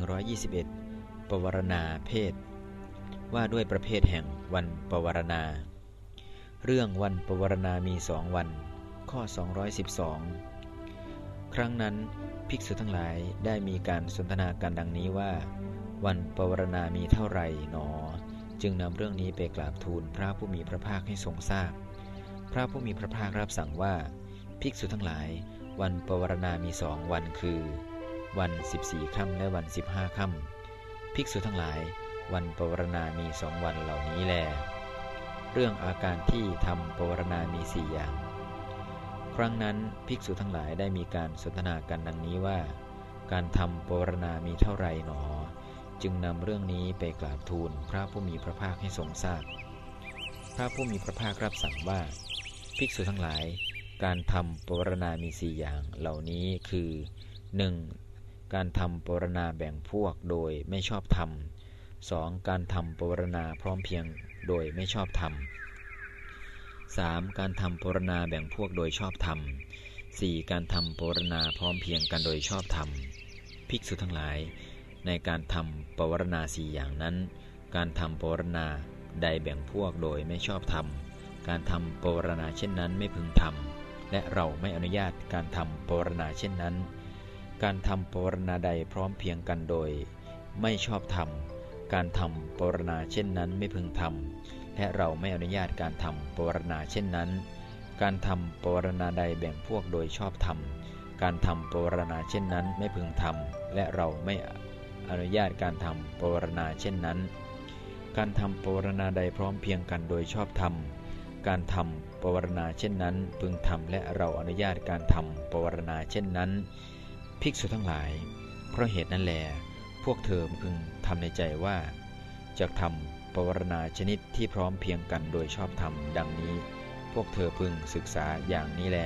121 ปวารณาเพศ ว่าด้วยประเภทแห่งวันปวารณา เรื่องวันปวารณามีสองวัน ข้อ 212 ครั้งนั้นภิกษุทั้งหลายได้มีการสนทนากันดังนี้ว่า วันปวารณามีเท่าไหร่หนอ จึงนำเรื่องนี้ไปกราบทูลพระผู้มีพระภาคให้ทรงทราบพพระผู้มีพระภาครับสั่งว่า ภิกษุทั้งหลาย วันปวารณามีสองวันคือ วัน 14ค่ำและวัน 15ค่ำภิกษุทั้งหลาย วันปวารณามีสองวันเหล่านี้แล เรื่องอาการที่ทำปวารณามีสี่อย่าง ครั้งนั้นภิกษุทั้งหลายได้มีการสนทนากันดังนี้ว่า การทำปวารณามีเท่าไรหนอ จึงนำเรื่องนี้ไปกราบทูลพระผู้มีพระภาคให้ทรงทราบพระผู้มีพระภาครับสั่งว่า ภิกษุทั้งหลาย การทำปวารณามีสี่อย่างเหล่านี้คือ 1. การทำปรณาแบ่งพวกโดยไม่ชอบธรรม 2. การทำปรณาพร้อมเพียงโดยไม่ชอบธรรม 3. การทำปรณาแบ่งพวกโดยชอบธรรม 4. การทำปรณาพร้อมเพียงกันโดยชอบธรรม ภิกษุทั้งหลาย ในการทำปรณาสี่อย่างนั้น การทำปรณาใดแบ่งพวกโดยไม่ชอบธรรม การทำปรณาเช่นนั้นไม่พึงทำและเราไม่อนุญาตการทำปรณาเช่นนั้น การทำปรณาใดพร้อมเพียงกันโดย ไม่ชอบธรรมการทำปรณาเช่นนั้นไม่พึงทำและเราไม่อนุญาตการทำปรณาเช่นนั้น การทำปรณาใดแบ่งพวกโดยชอบธรรมการทำปรณาเช่นนั้นไม่พึงทำและเราไม่อนุญาตการทำปรณาเช่นนั้น การทำปรณาใดพร้อมเพียงกันโดยชอบธรรมการทำปรณาเช่นนั้น พึงทำและเราอนุญาตการทำปรณาเช่นนั้น ภิกษุทั้งหลาย เพราะเหตุนั้นแล พวกเธอพึงทำในใจว่าจะทำปวารณาชนิดที่พร้อมเพียงกันโดยชอบธรรมดังนี้ พวกเธอพึงศึกษาอย่างนี้แล